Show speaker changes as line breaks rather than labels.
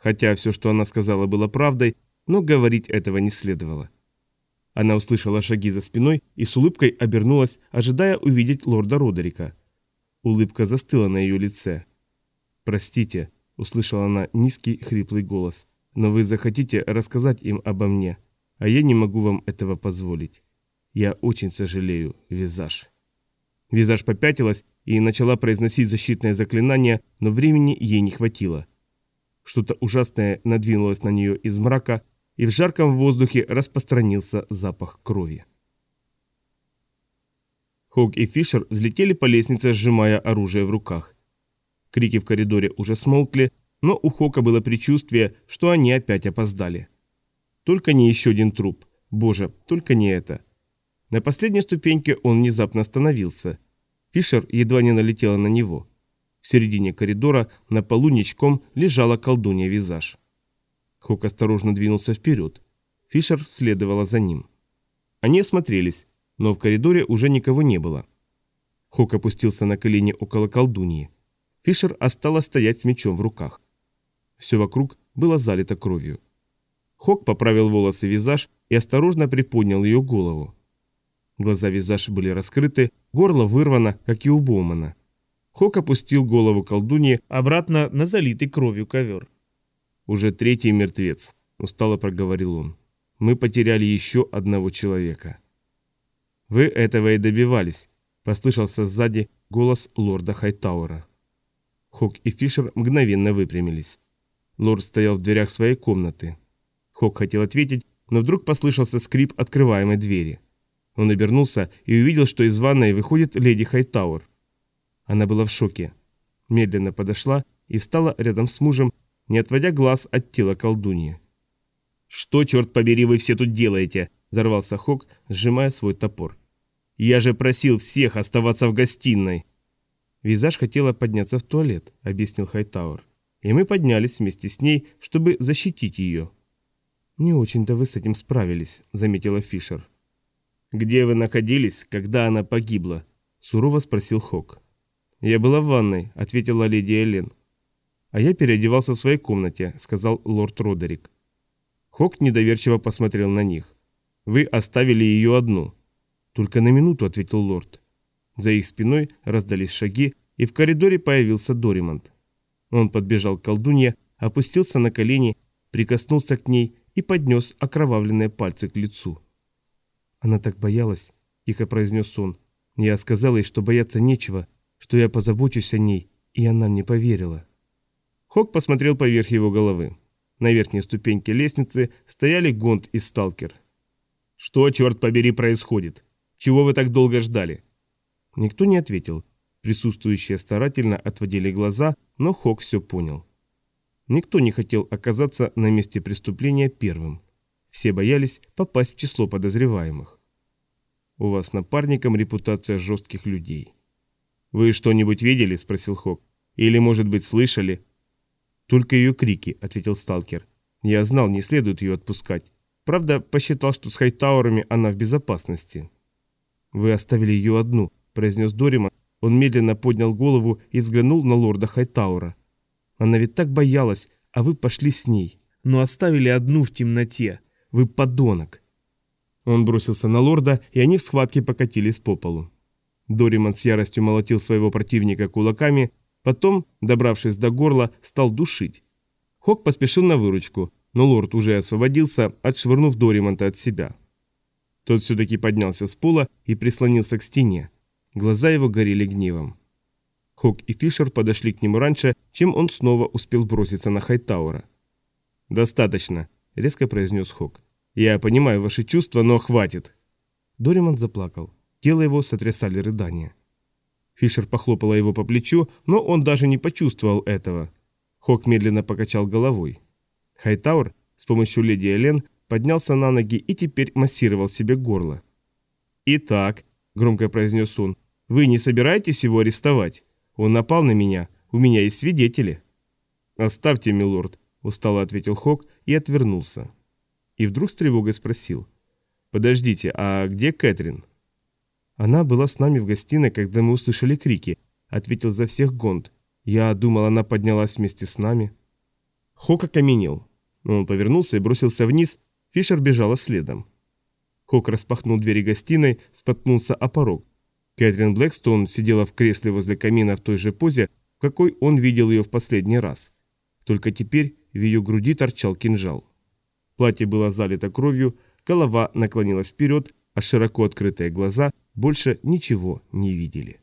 хотя все, что она сказала, было правдой, но говорить этого не следовало. Она услышала шаги за спиной и с улыбкой обернулась, ожидая увидеть лорда Родерика. Улыбка застыла на ее лице. «Простите», — услышала она низкий хриплый голос, — «но вы захотите рассказать им обо мне, а я не могу вам этого позволить. Я очень сожалею, Визаж». Визаж попятилась и начала произносить защитное заклинание, но времени ей не хватило. Что-то ужасное надвинулось на нее из мрака, и в жарком воздухе распространился запах крови. Хог и Фишер взлетели по лестнице, сжимая оружие в руках. Крики в коридоре уже смолкли, но у Хока было предчувствие, что они опять опоздали. Только не еще один труп. Боже, только не это. На последней ступеньке он внезапно остановился. Фишер едва не налетела на него. В середине коридора на полу ничком лежала колдунья-визаж. Хок осторожно двинулся вперед. Фишер следовала за ним. Они осмотрелись, но в коридоре уже никого не было. Хок опустился на колени около колдуньи. Фишер осталась стоять с мечом в руках. Все вокруг было залито кровью. Хок поправил волосы визаж и осторожно приподнял ее голову. Глаза визаж были раскрыты, горло вырвано, как и у Боумана. Хок опустил голову колдуньи обратно на залитый кровью ковер. «Уже третий мертвец», — устало проговорил он. «Мы потеряли еще одного человека». «Вы этого и добивались», — послышался сзади голос лорда Хайтауэра. Хок и Фишер мгновенно выпрямились. Лорд стоял в дверях своей комнаты. Хок хотел ответить, но вдруг послышался скрип открываемой двери. Он обернулся и увидел, что из ванной выходит леди Хайтауэр. Она была в шоке. Медленно подошла и встала рядом с мужем, не отводя глаз от тела колдуньи. «Что, черт побери, вы все тут делаете?» – взорвался Хок, сжимая свой топор. «Я же просил всех оставаться в гостиной!» «Визаж хотела подняться в туалет», – объяснил Хайтауэр. «И мы поднялись вместе с ней, чтобы защитить ее». «Не очень-то вы с этим справились», – заметила Фишер. «Где вы находились, когда она погибла?» – сурово спросил Хок. «Я была в ванной», – ответила леди Элен. «А я переодевался в своей комнате», — сказал лорд Родерик. Хок недоверчиво посмотрел на них. «Вы оставили ее одну». «Только на минуту», — ответил лорд. За их спиной раздались шаги, и в коридоре появился Доримонт. Он подбежал к колдунье, опустился на колени, прикоснулся к ней и поднес окровавленные пальцы к лицу. «Она так боялась», — тихо произнес он. «Я сказал ей, что бояться нечего, что я позабочусь о ней, и она мне поверила». Хок посмотрел поверх его головы. На верхней ступеньке лестницы стояли Гонд и Сталкер. «Что, черт побери, происходит? Чего вы так долго ждали?» Никто не ответил. Присутствующие старательно отводили глаза, но Хок все понял. Никто не хотел оказаться на месте преступления первым. Все боялись попасть в число подозреваемых. «У вас напарником репутация жестких людей». «Вы что-нибудь видели?» – спросил Хок. «Или, может быть, слышали?» «Только ее крики», — ответил сталкер. «Я знал, не следует ее отпускать. Правда, посчитал, что с Хайтауэрами она в безопасности». «Вы оставили ее одну», — произнес Дорима. Он медленно поднял голову и взглянул на лорда Хайтаура. «Она ведь так боялась, а вы пошли с ней. Но оставили одну в темноте. Вы подонок». Он бросился на лорда, и они в схватке покатились по полу. Дориман с яростью молотил своего противника кулаками, Потом, добравшись до горла, стал душить. Хок поспешил на выручку, но лорд уже освободился, отшвырнув Доримонта от себя. Тот все-таки поднялся с пола и прислонился к стене. Глаза его горели гневом. Хок и Фишер подошли к нему раньше, чем он снова успел броситься на Хайтаура. «Достаточно», — резко произнес Хок. «Я понимаю ваши чувства, но хватит». Доримонт заплакал. Тело его сотрясали рыдания. Фишер похлопала его по плечу, но он даже не почувствовал этого. Хок медленно покачал головой. Хайтаур с помощью леди Элен поднялся на ноги и теперь массировал себе горло. «Итак», — громко произнес он, — «вы не собираетесь его арестовать? Он напал на меня, у меня есть свидетели». «Оставьте, милорд», — устало ответил Хок и отвернулся. И вдруг с тревогой спросил. «Подождите, а где Кэтрин?» «Она была с нами в гостиной, когда мы услышали крики», — ответил за всех Гонд. «Я думал, она поднялась вместе с нами». Хок окаменел. Он повернулся и бросился вниз, Фишер бежала следом. Хок распахнул двери гостиной, споткнулся о порог. Кэтрин Блэкстон сидела в кресле возле камина в той же позе, в какой он видел ее в последний раз. Только теперь в ее груди торчал кинжал. Платье было залито кровью, голова наклонилась вперед, а широко открытые глаза больше ничего не видели.